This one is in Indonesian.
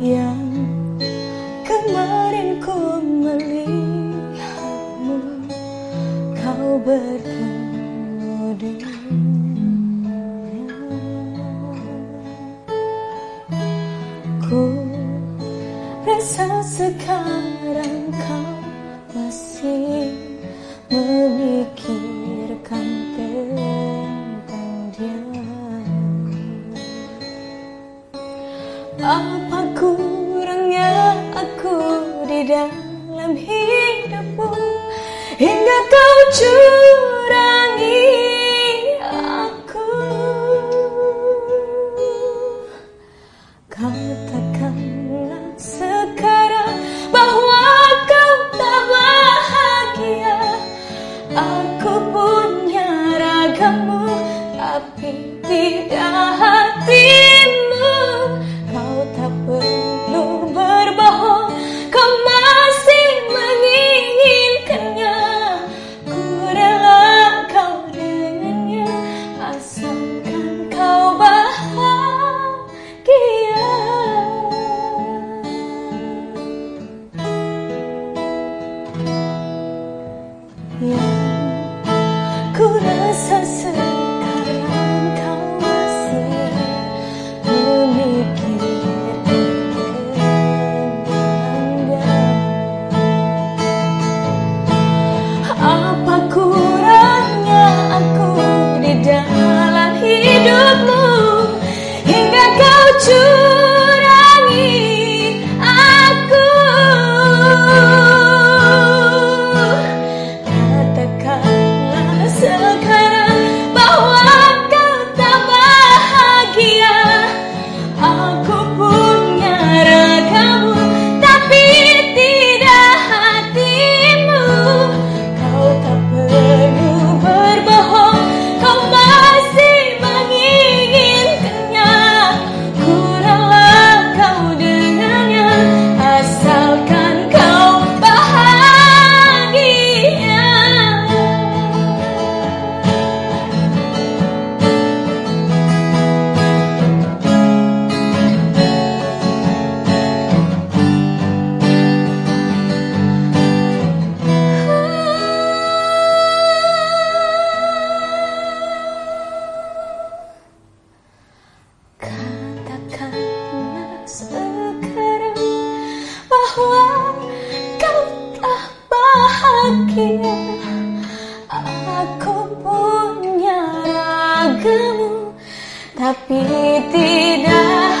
yang kemarin ku melihatmu kau berkemudi ku rasa sekarang kau masih memikirkan tentang dia dalam hidupmu Hingga kau curangi aku. Katakanlah sekarang bahwa kau tak bahagia. Aku punya ragamu tapi tidak kau Aku punya ragamu tapi tidak